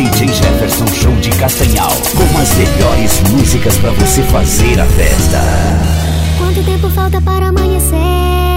DJ Jefferson Show de Castanhal. Com as melhores músicas para você fazer a festa. Quanto tempo falta para amanhecer?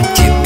Thank you.